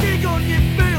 기건인물